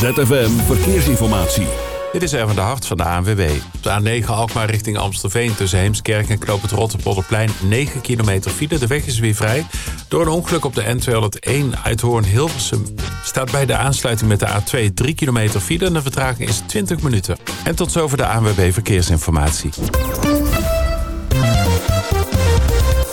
ZFM Verkeersinformatie. Dit is even de hart van de ANWB. Op de A9 Alkmaar richting Amstelveen tussen Heemskerk en Knoop het Rotterpolderplein 9 kilometer file. De weg is weer vrij. Door een ongeluk op de N201 Uithoorn Hilversum staat bij de aansluiting met de A2 3 kilometer file en de vertraging is 20 minuten. En tot zover de ANWB Verkeersinformatie.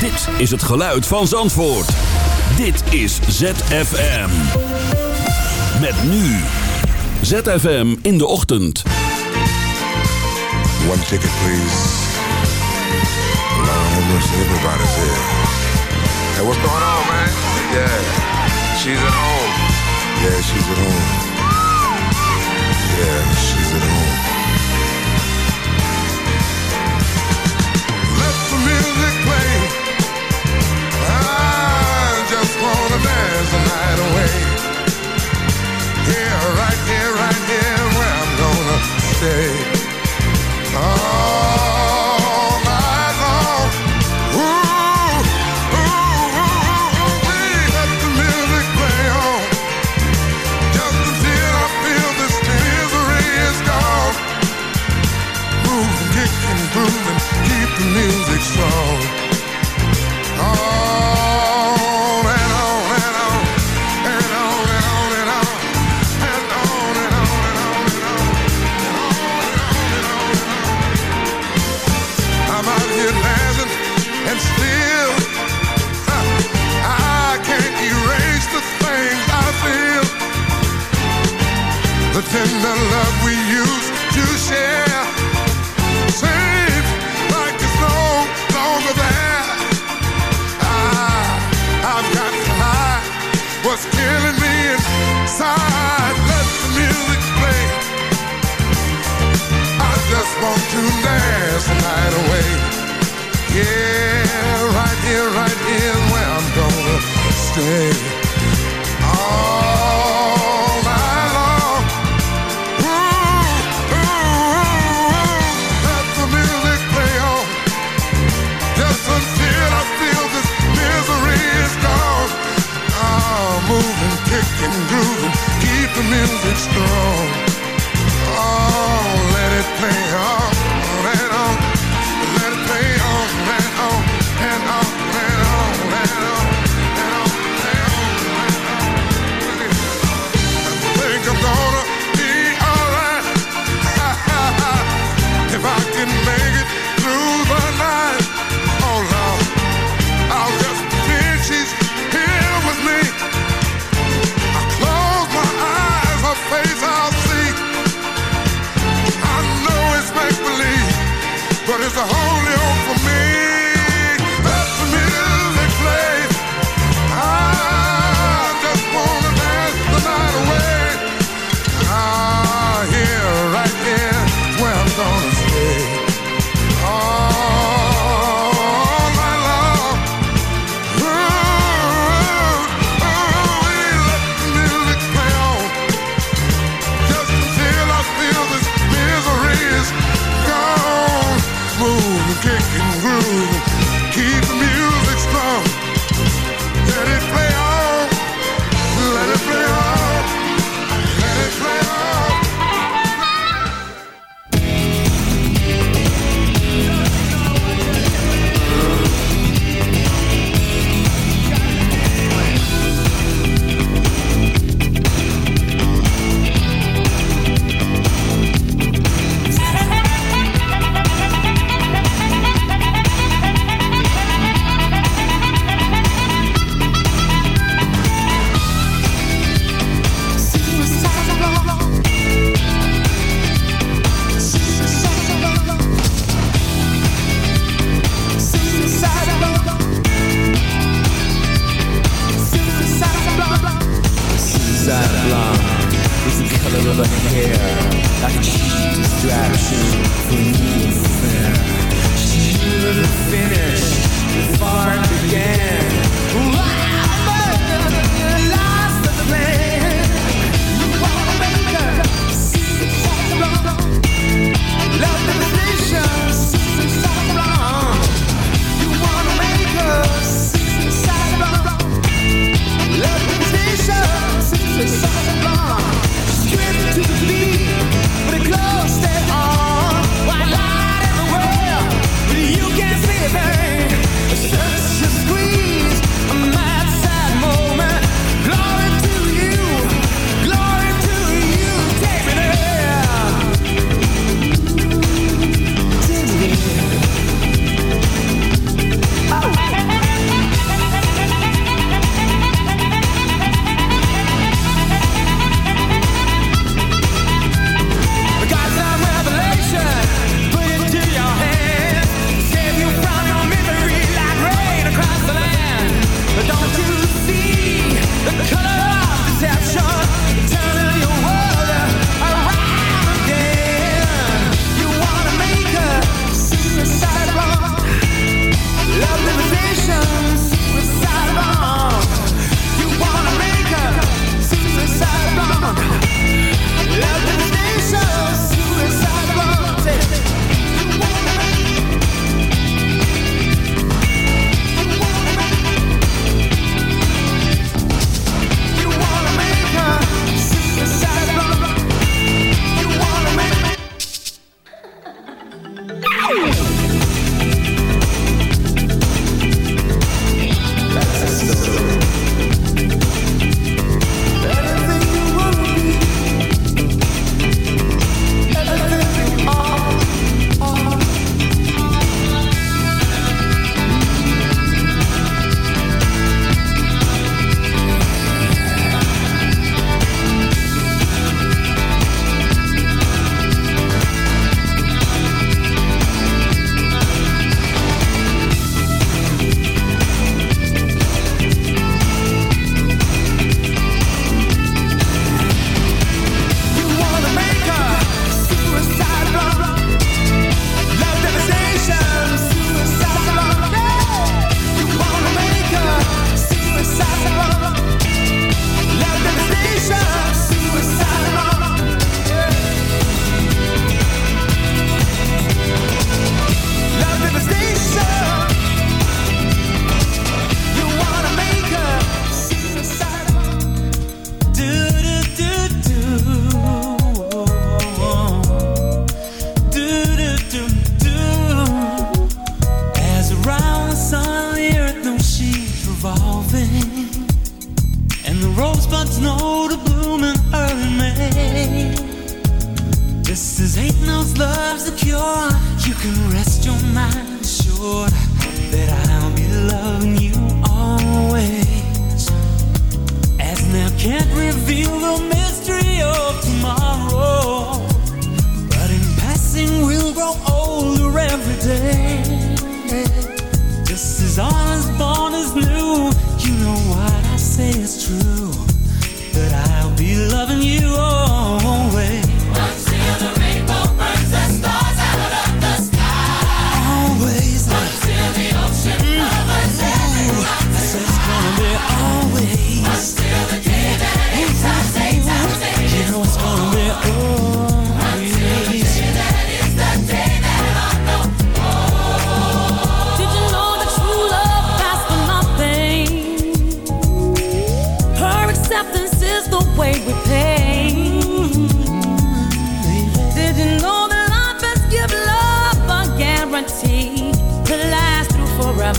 Dit is het geluid van Zandvoort. Dit is ZFM. Met nu. ZFM in de ochtend. One ticket, please. Lord have mercy, everybody's here. Hey, what's going on, man? Yeah, she's at home. Yeah, she's at home. Yeah, she's at home. Wanna dance night away. Here, right here, right here, where I'm gonna stay. All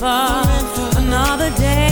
another day.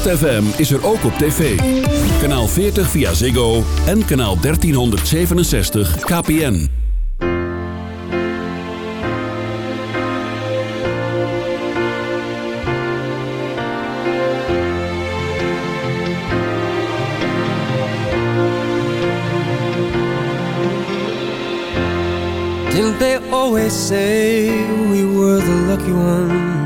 ZFM is er ook op tv. Kanaal 40 via Ziggo en kanaal 1367 KPN. Didn't they always say we were the lucky ones?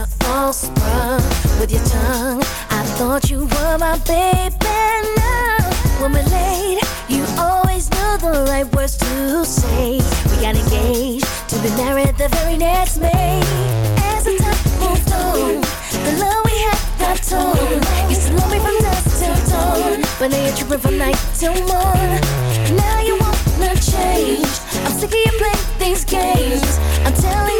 Kinda awestruck with your tongue. I thought you were my baby Now When we're late, you always know the right words to say. We got engaged to be married the very next May. As the time moved on, the love we had got torn. Used to love me from dusk till dawn, but now you're tripping from night till morn. Now you wanna change. I'm sick of you playing these games. I'm telling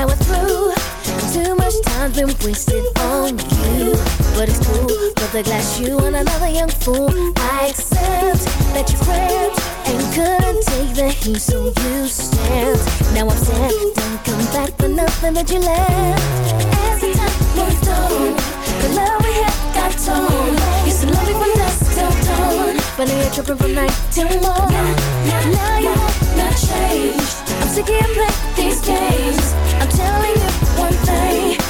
Two, was through. Time's been wasted on you. But it's cool, put the glass you and another young fool. I accept that you cramped and couldn't take the heat, so you stand. Now I'm sad, don't come back for nothing that you left. As the time moved on, the love we had got torn. Used to love me from dusk till dawn, but now you're tripping from night till morn. Now you have not changed. I'm sick of your play these games. I'm telling you one thing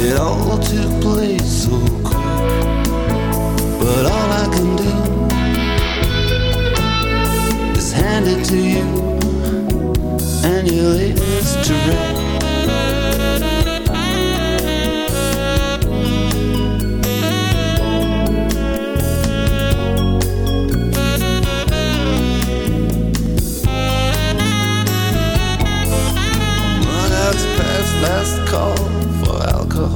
It all took place so quick, but all I can do is hand it to you and your latest direct. last call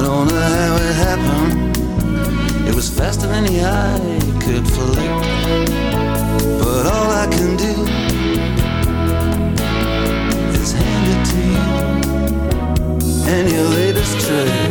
I don't know how it happened. It was faster than the eye could flick. But all I can do is hand it to you and your latest trick.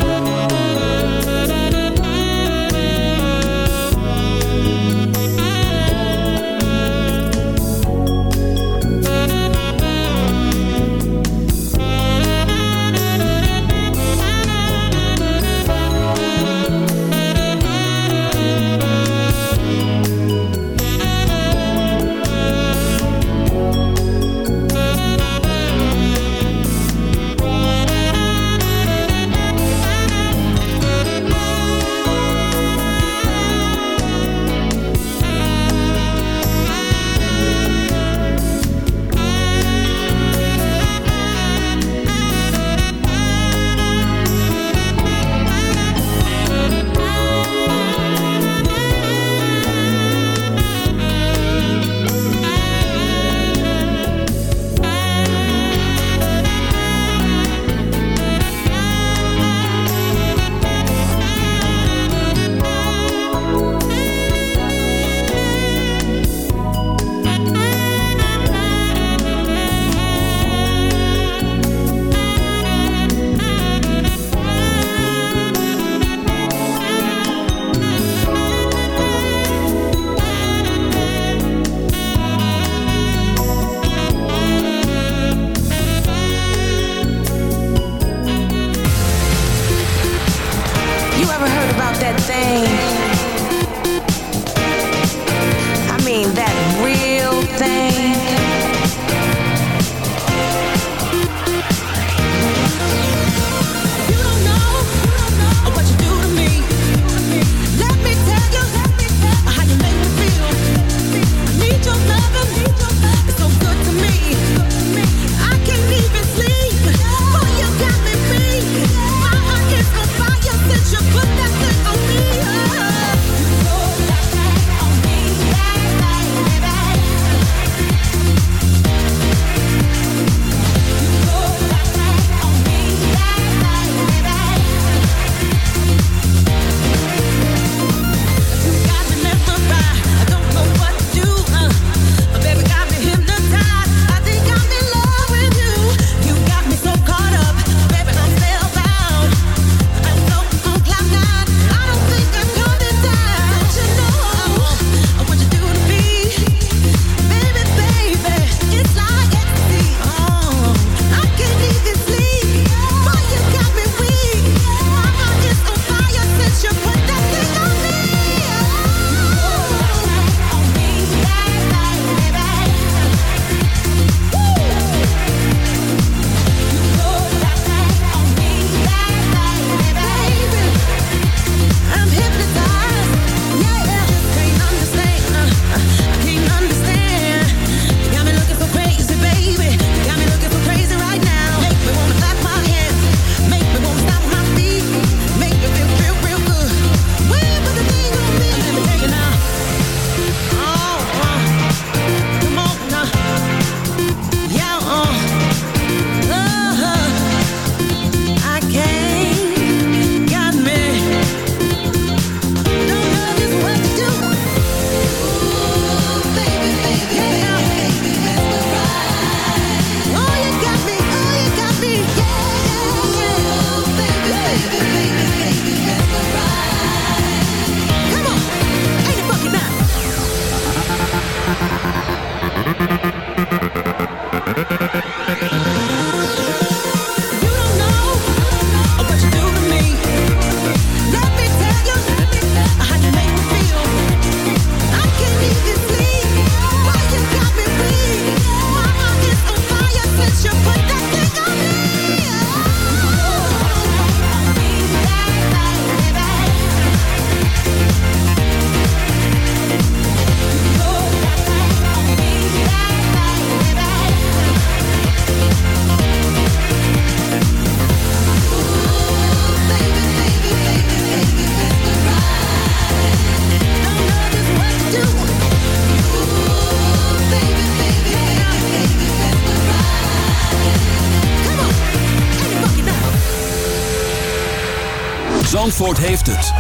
Zandvoort heeft het.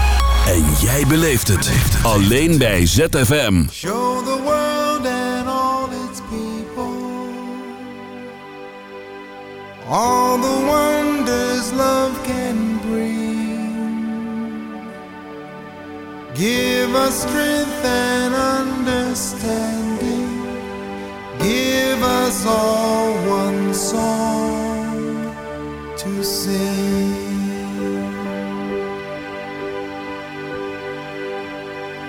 En jij beleeft het. Alleen bij ZFM. Show the world and all its people all the wonders love can bring. Give us strength and understanding. Give us all one song to sing.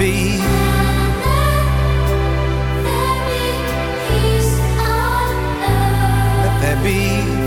be. Let there be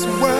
this world.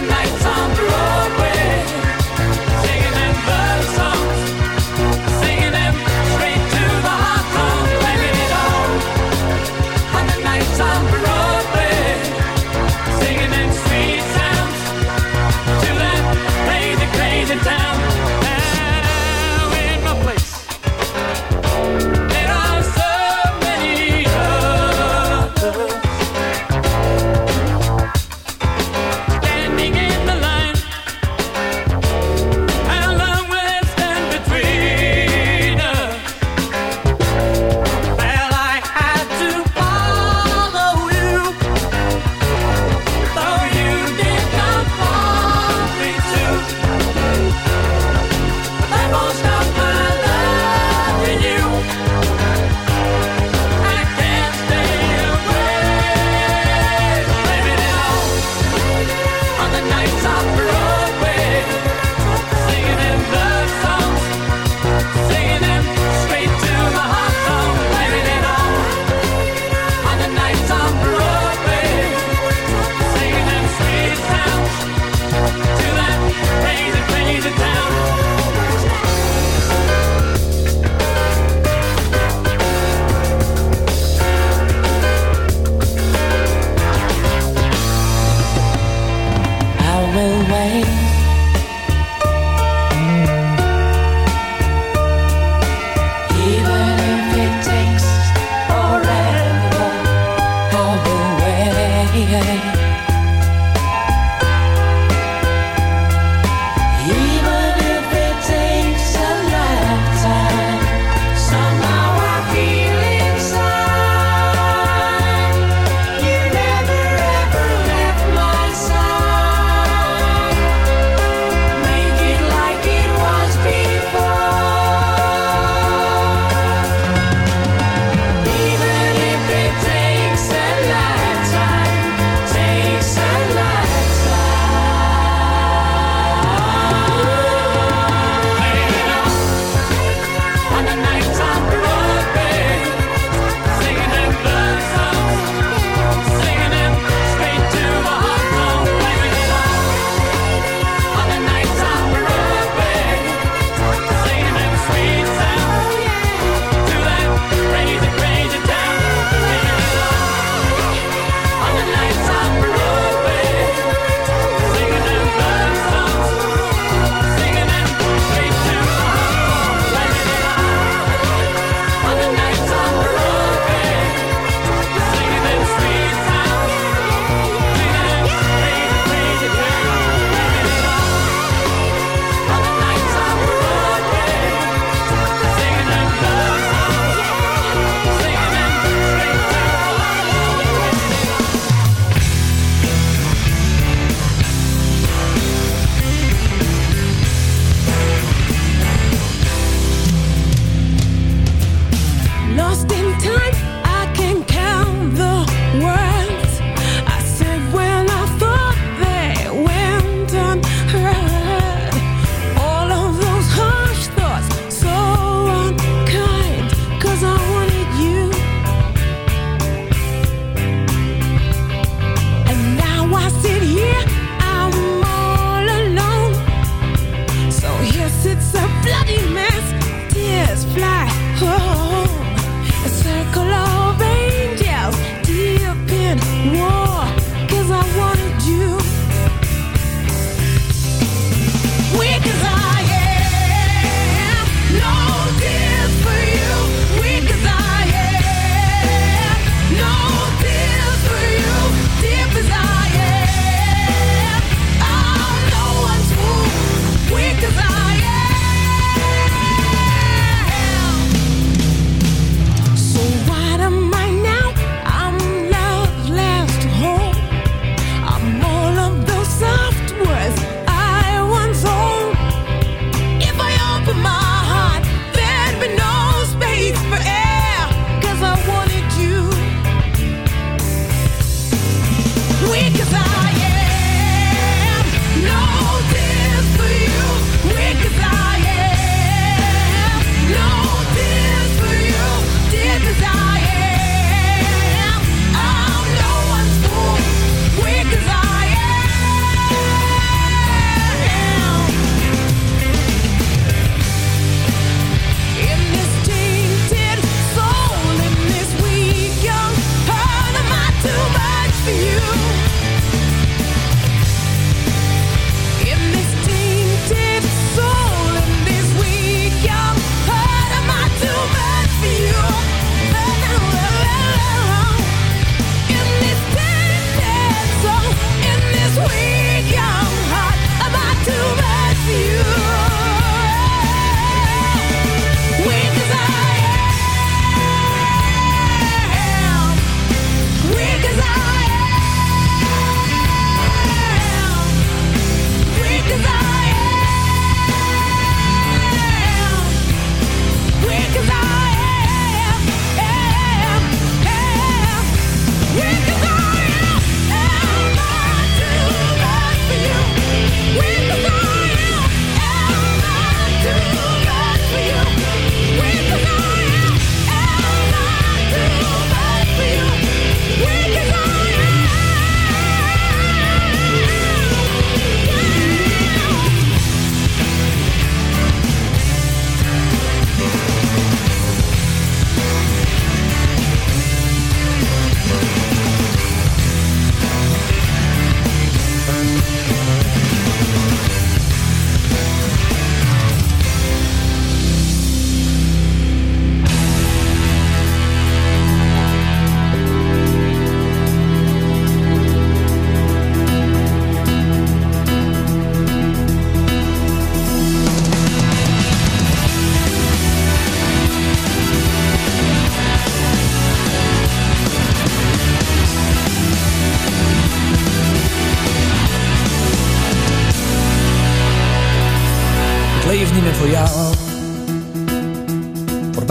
Tonight.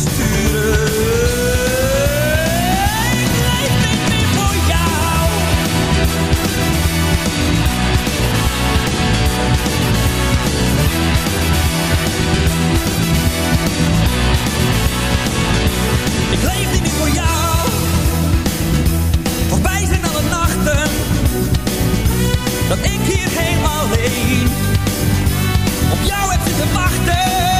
Stuur, ik leef dit niet voor jou! Ik leef niet voor jou, voorbij zijn alle nachten, dat ik hier helemaal heen op jou heb te wachten.